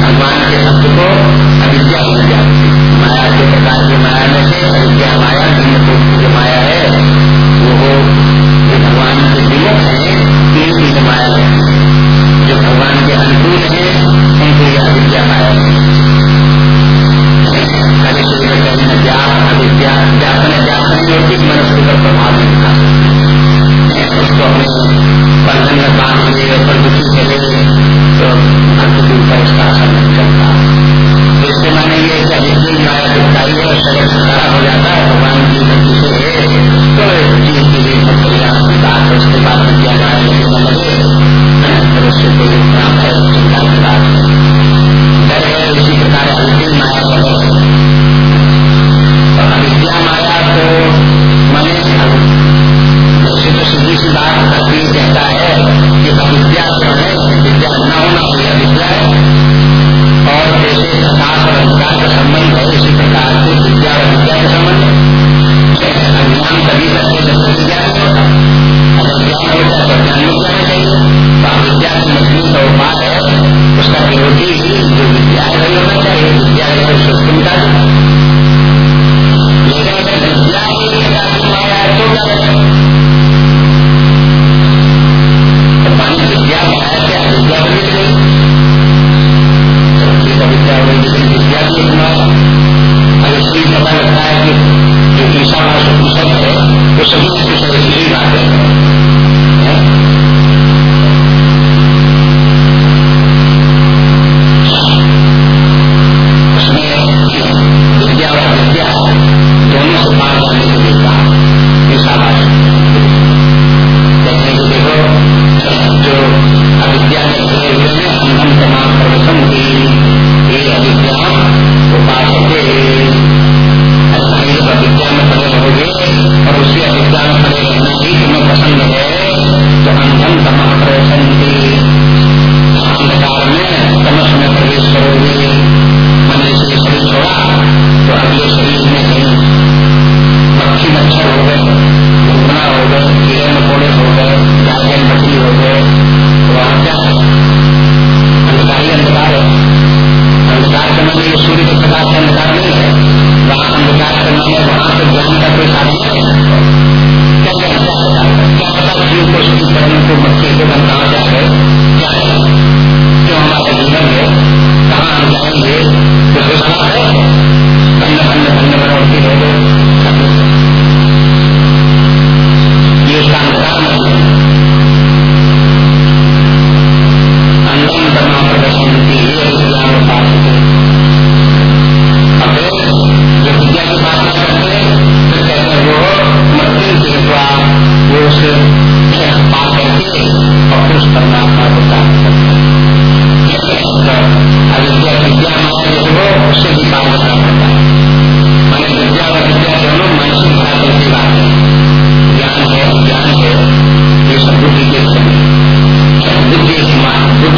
भगवान के शब्द को अविद्या हो गया माया के प्रकार की माया में से अविद्या माया भिन्न की जो माया है वो जो भगवान के विमुख है तीन की माया है जो भगवान के अनुकूल है उनको यह अविद्या माया है मनुष्य पर प्रभाव नहीं था उसको अपने बंधन में बाँध लिए और दुखी चले तो भक्त के ऊपर इसका असर नहीं करता इसके माने ये कि अधिकतम माया दुखदाई है शरीर सुधारा हो जाता है, भगवान की भक्ति से तो जीव के लिए कल्याण की बात है, उसके बाद विद्या लगे तो उससे कोई प्राप्त है, चिंता की बात है।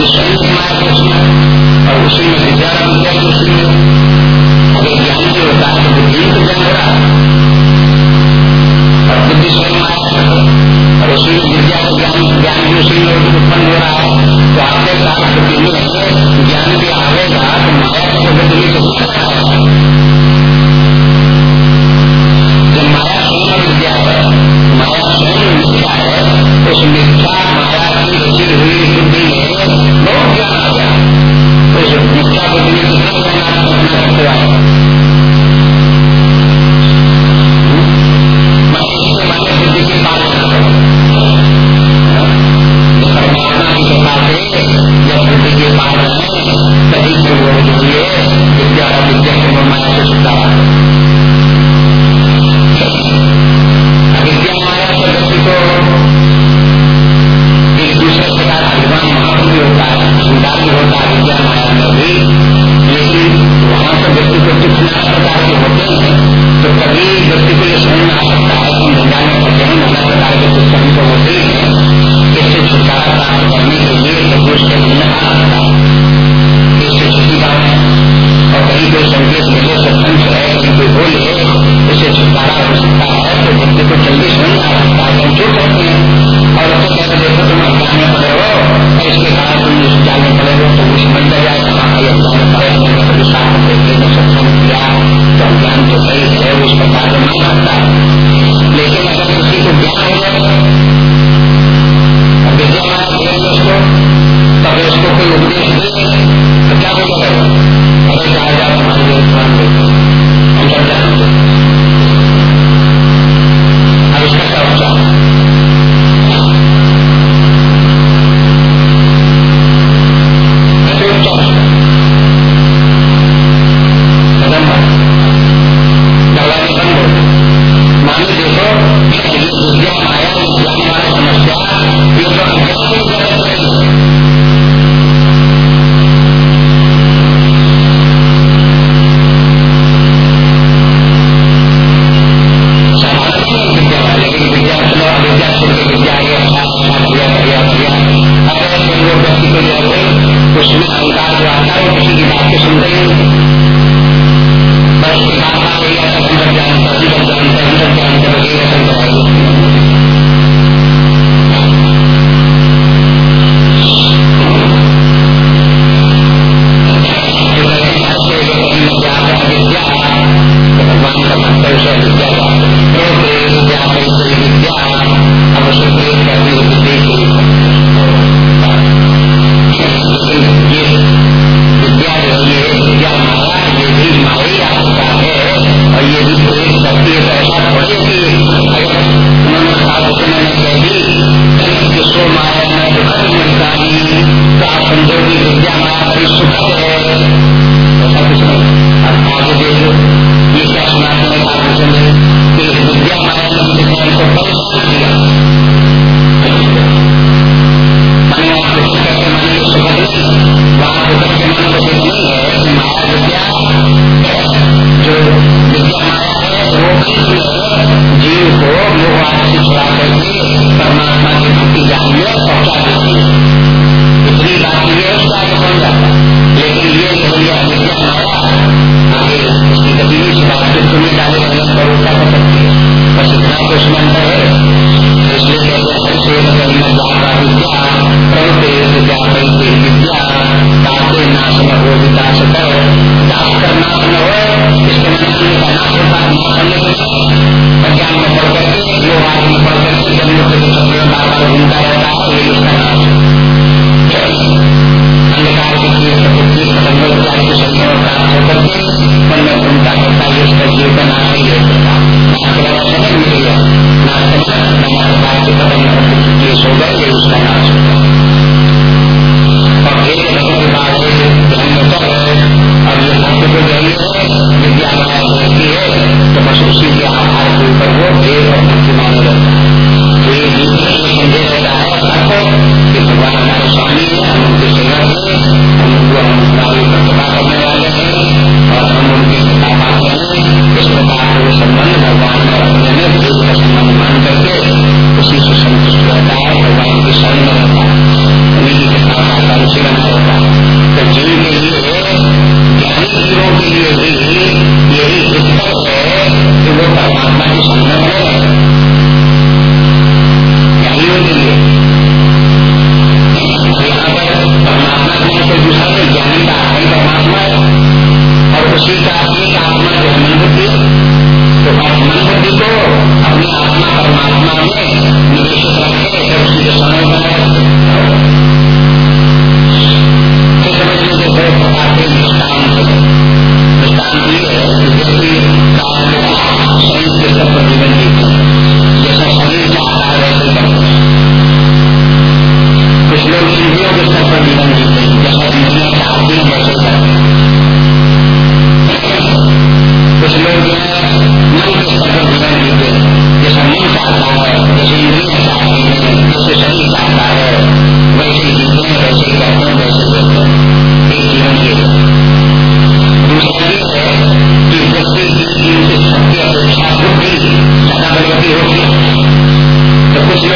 अपने शरीर को माया पहुँचना और उसी में विद्या का विद्या की उसी में अगर ज्ञान जो होता है तो बुद्धि को ज्ञान हो रहा है और बुद्धि स्वयं माया और उसी में विद्या का ज्ञान ज्ञान भी उसी में उत्पन्न हो रहा है तो आपके साथ बुद्धि में ज्ञान भी आवेगा तो माया का बुद्धि तो जब माया स्वयं विद्या है माया स्वयं मिथ्या है उस मिथ्या माया की रची हुई बुद्धि है। बहुत ज्ञान आ गया तो कितना ज्ञान अपना करते आए तब उसको कोई उपदेश तो क्या बोलेगा अरे कहा जाए तुम्हारे लिए ध्यान दे हम सब जानते अब इसका क्या उपचार?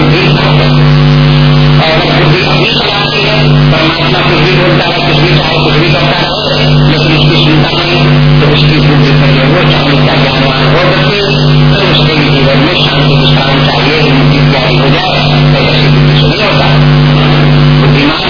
बुद्धि और बुद्धि ठीक जाती है परमात्मा कुछ भी बोलता है कुछ भी चाहे कुछ भी करता है लेकिन उसकी सुनता नहीं तो उसकी बुद्धि पर जो वो शांति का ज्ञानवान हो सके तो उसके जीवन में शांति विश्राम चाहिए उनकी तैयारी हो जाए तो ऐसी बुद्धि से नहीं होता बुद्धिमान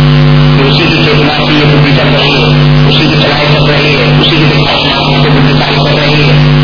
उसी की चेतना से ये बुद्धि चल रही है, उसी की चलाई चल रही है, उसी की दिखाई से बुद्धि कर रही है।